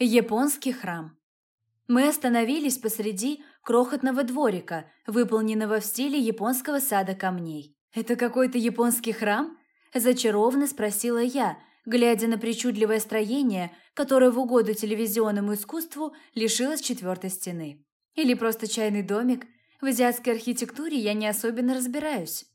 Японский храм. Мы остановились посреди крохотного дворика, выполненного в стиле японского сада камней. «Это какой-то японский храм?» – зачарованно спросила я, глядя на причудливое строение, которое в угоду телевизионному искусству лишилось четвертой стены. Или просто чайный домик. В азиатской архитектуре я не особенно разбираюсь.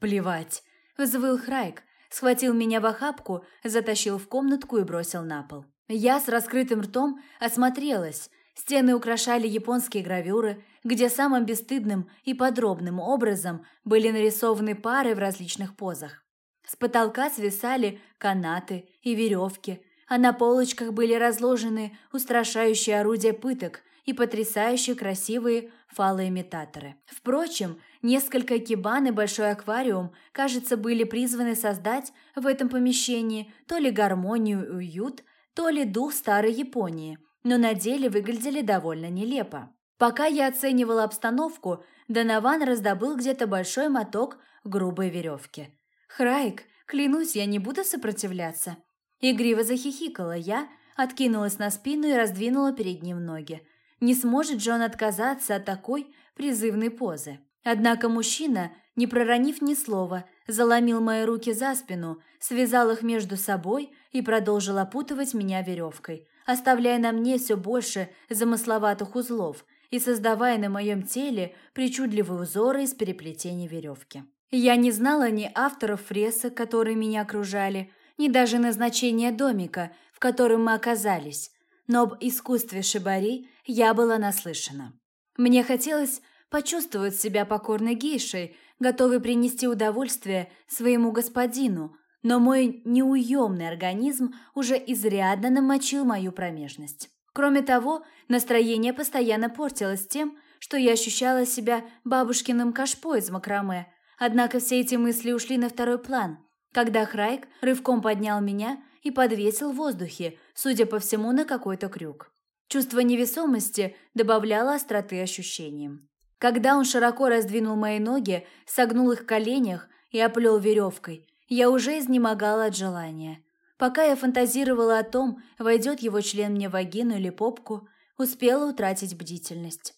«Плевать!» – взвыл Храйк, схватил меня в охапку, затащил в комнатку и бросил на пол. Я с раскрытым ртом осмотрелась. Стены украшали японские гравюры, где самым бесстыдным и подробным образом были нарисованы пары в различных позах. С потолка свисали канаты и веревки, а на полочках были разложены устрашающие орудия пыток и потрясающе красивые фалоимитаторы. Впрочем, несколько кибан и большой аквариум, кажется, были призваны создать в этом помещении то ли гармонию и уют, то ли дух старой Японии, но на деле выглядели довольно нелепо. Пока я оценивала обстановку, Донован раздобыл где-то большой моток грубой веревки. «Храйк, клянусь, я не буду сопротивляться». Игриво захихикала я, откинулась на спину и раздвинула перед ним ноги. Не сможет Джон отказаться от такой призывной позы. Однако мужчина, не проронив ни слова, заломил мои руки за спину, связал их между собой и продолжил опутывать меня веревкой, оставляя на мне все больше замысловатых узлов и создавая на моем теле причудливые узоры из переплетения веревки. Я не знала ни авторов фресок, которые меня окружали, ни даже назначения домика, в котором мы оказались, но об искусстве шибари я была наслышана. Мне хотелось почувствовать себя покорной гейшей, готовой принести удовольствие своему господину, но мой неуемный организм уже изрядно намочил мою промежность. Кроме того, настроение постоянно портилось тем, что я ощущала себя бабушкиным кашпо из макраме, однако все эти мысли ушли на второй план, когда Храйк рывком поднял меня и подвесил в воздухе, судя по всему, на какой-то крюк. Чувство невесомости добавляло остроты ощущениям. Когда он широко раздвинул мои ноги, согнул их в коленях и оплел веревкой, я уже изнемогала от желания. Пока я фантазировала о том, войдет его член мне в вагину или попку, успела утратить бдительность.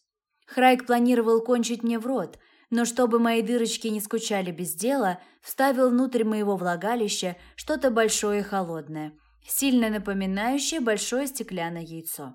Храйк планировал кончить мне в рот, но чтобы мои дырочки не скучали без дела, вставил внутрь моего влагалища что-то большое и холодное, сильно напоминающее большое стеклянное яйцо.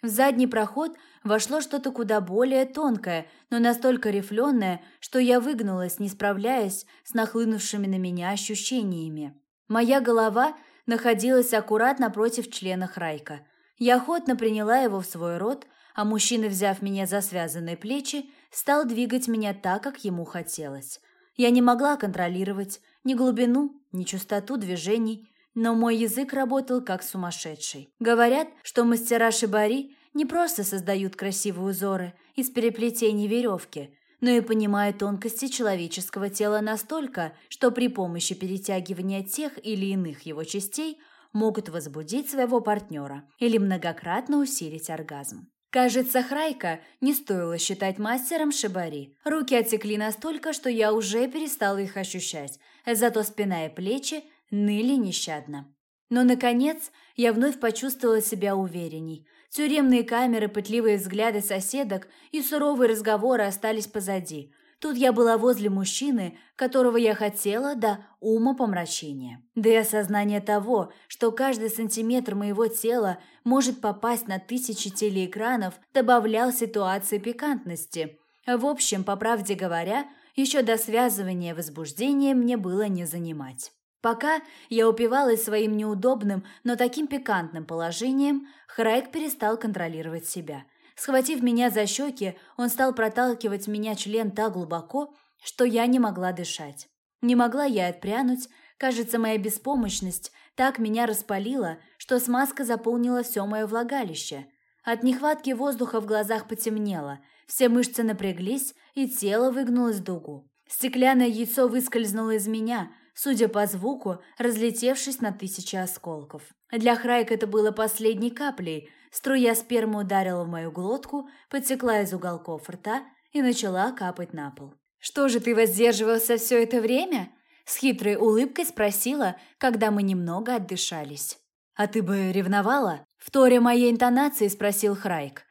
В задний проход вошло что-то куда более тонкое, но настолько рифленое, что я выгнулась, не справляясь с нахлынувшими на меня ощущениями. Моя голова находилась аккуратно против члена Храйка. Я охотно приняла его в свой рот, а мужчина, взяв меня за связанные плечи, стал двигать меня так, как ему хотелось. Я не могла контролировать ни глубину, ни частоту движений, но мой язык работал как сумасшедший. Говорят, что мастера шибари не просто создают красивые узоры из переплетений веревки, но и понимают тонкости человеческого тела настолько, что при помощи перетягивания тех или иных его частей могут возбудить своего партнера или многократно усилить оргазм. Кажется, Храйка не стоило считать мастером шибари. Руки отекли настолько, что я уже перестала их ощущать, зато спина и плечи ныли нещадно. Но, наконец, я вновь почувствовала себя уверенней. Тюремные камеры, пытливые взгляды соседок и суровые разговоры остались позади. Тут я была возле мужчины, которого я хотела до ума помрачения. Да и осознание того, что каждый сантиметр моего тела может попасть на тысячи телеэкранов, добавлял ситуации пикантности. В общем, по правде говоря, еще до связывания возбуждения мне было не занимать. Пока я упивалась своим неудобным, но таким пикантным положением, Храйк перестал контролировать себя. Схватив меня за щеки, он стал проталкивать меня член так глубоко, что я не могла дышать. Не могла я отпрянуть, кажется, моя беспомощность так меня распалила, что смазка заполнила все мое влагалище. От нехватки воздуха в глазах потемнело, все мышцы напряглись, и тело выгнулось дугу. Стеклянное яйцо выскользнуло из меня – судя по звуку, разлетевшись на тысячи осколков. Для Храйка это было последней каплей. Струя спермы ударила в мою глотку, потекла из уголков рта и начала капать на пол. «Что же ты воздерживался все это время?» С хитрой улыбкой спросила, когда мы немного отдышались. «А ты бы ревновала?» В Вторя моей интонации спросил Храйк.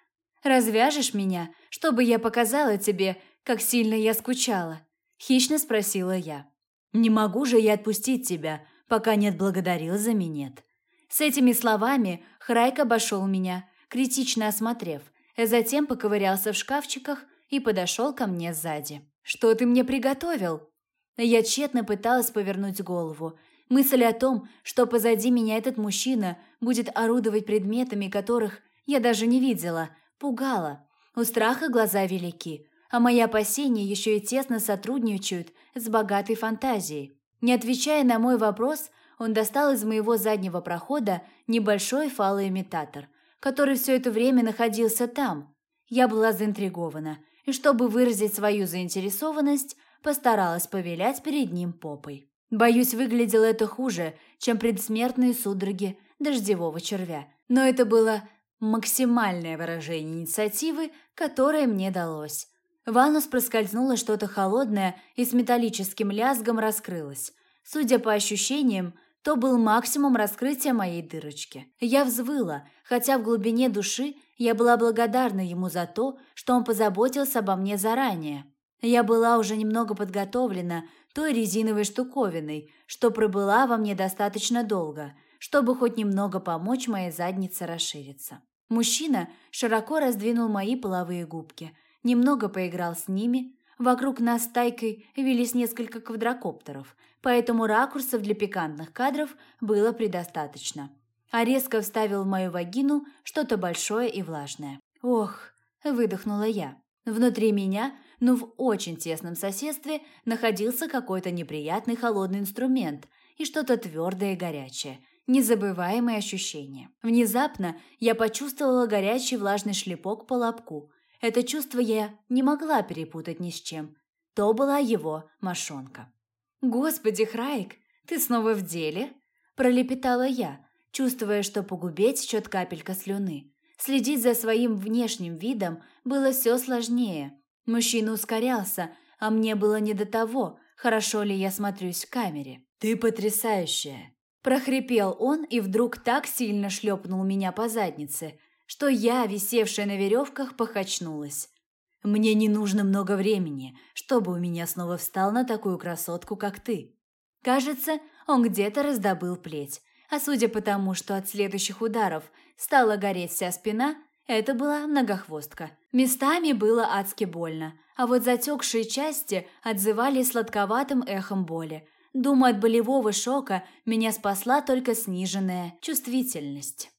«Развяжешь меня, чтобы я показала тебе, как сильно я скучала?» Хищно спросила я. «Не могу же я отпустить тебя, пока не отблагодарил за минет». С этими словами Храйк обошел меня, критично осмотрев, затем поковырялся в шкафчиках и подошел ко мне сзади. «Что ты мне приготовил?» Я тщетно пыталась повернуть голову. Мысль о том, что позади меня этот мужчина будет орудовать предметами, которых я даже не видела, пугала. У страха глаза велики, а мои опасения еще и тесно сотрудничают с богатой фантазией. Не отвечая на мой вопрос, он достал из моего заднего прохода небольшой фалоимитатор, который все это время находился там. Я была заинтригована, и чтобы выразить свою заинтересованность, постаралась повилять перед ним попой. Боюсь, выглядело это хуже, чем предсмертные судороги дождевого червя. Но это было максимальное выражение инициативы, которое мне далось. В анус проскользнуло что-то холодное и с металлическим лязгом раскрылось. Судя по ощущениям, то был максимум раскрытия моей дырочки. Я взвыла, хотя в глубине души я была благодарна ему за то, что он позаботился обо мне заранее. Я была уже немного подготовлена той резиновой штуковиной, что пробыла во мне достаточно долго, чтобы хоть немного помочь моей заднице расшириться. Мужчина широко раздвинул мои половые губки, немного поиграл с ними. Вокруг нас тайкой велись несколько квадрокоптеров, поэтому ракурсов для пикантных кадров было предостаточно. А резко вставил в мою вагину что-то большое и влажное. «Ох!» – выдохнула я. Внутри меня но в очень тесном соседстве находился какой-то неприятный холодный инструмент и что-то твердое и горячее. Незабываемые ощущения. Внезапно я почувствовала горячий влажный шлепок по лобку. Это чувство я не могла перепутать ни с чем. То была его мошонка. «Господи, Храйк, ты снова в деле?» – пролепетала я, чувствуя, что по губе течет капелька слюны. Следить за своим внешним видом было все сложнее. Мужчина ускорялся, а мне было не до того, хорошо ли я смотрюсь в камере. «Ты потрясающая!» Прохрипел он и вдруг так сильно шлепнул меня по заднице, что я, висевшая на веревках, покачнулась. «Мне не нужно много времени, чтобы у меня снова встал на такую красотку, как ты». Кажется, он где-то раздобыл плеть, а судя по тому, что от следующих ударов стала гореть вся спина, это была многохвостка. Местами было адски больно, а вот затекшие части отзывались сладковатым эхом боли. Думаю, от болевого шока меня спасла только сниженная чувствительность.